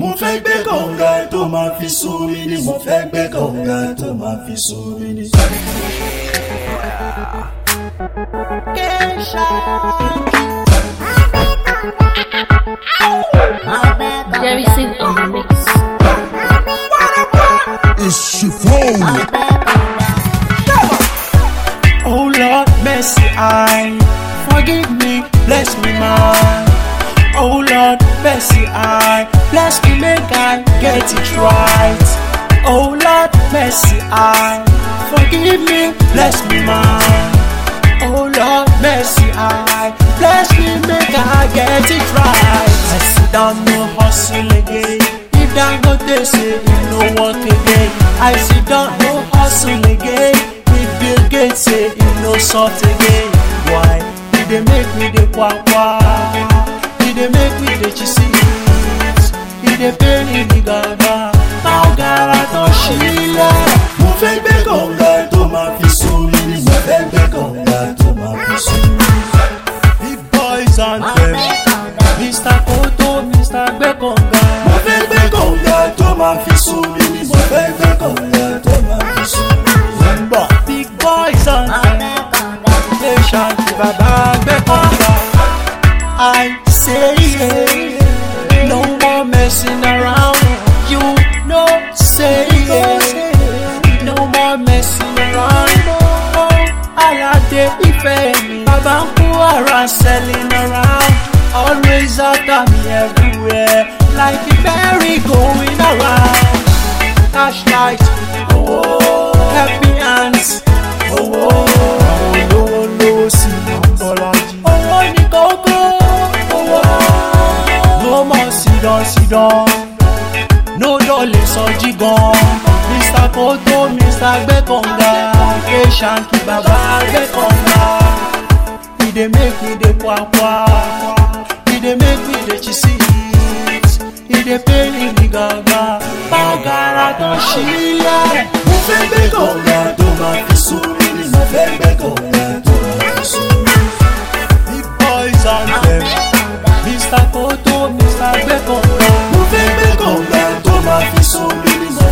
mo fẹ́ gbé kànga tó máa fi sún mi ni mo fẹ́ gbé kànga tó máa fi sún mi ni. Jerry Sing on the mix. It's chiffon. Oh Lord, mercy, I forgive me, bless me, man. Oh Lord, mercy, I bless me, make I get it right. Oh Lord, mercy, I forgive me, bless me, man. Oh Lord, mercy, I bless me, make I get it right. I sit down, no hustle again. If that go they say it no work again. I sit down, no hustle again. If Bill Gates say it no sort again. Why? He dey make me dey kwa kwa. Dey make me dey cheese. He dey pay me. Now gara tó ṣílẹ̀. Mo fẹ́ gbé kànga tó máa fi sún mi mo fẹ́ gbé tó máa fi mi. Big boys and them. Mr. Kowtow, Mr. Gbẹ́kànga. Mo fẹ́ gbé kànga tó máa fi sún mi mo fẹ́ gbé tó máa fi big boys and them. Nation ti bàbá Gbẹ́kànga. I say no more messing around. You know say yeah, no more messing around. Oh, Alade ìfẹ́ mi. Bàbá ń kó ara selling around. Always after me everywhere. Like a berry going around. Flashlight, oh, sidon sidon, no dọ̀lẹ̀ sọjí gan. Mr. Kowtow, Mr. Gbẹ́kànga, K-Shanky bàbá Gbẹ́kànga. He dey make me dey kwakwa, he dey make me dey chisit, he dey pay me the gaga. Bàgàrà tó ṣílẹ̀. Mo fẹ́ gbé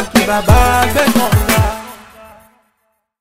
Mbọ̀ big boys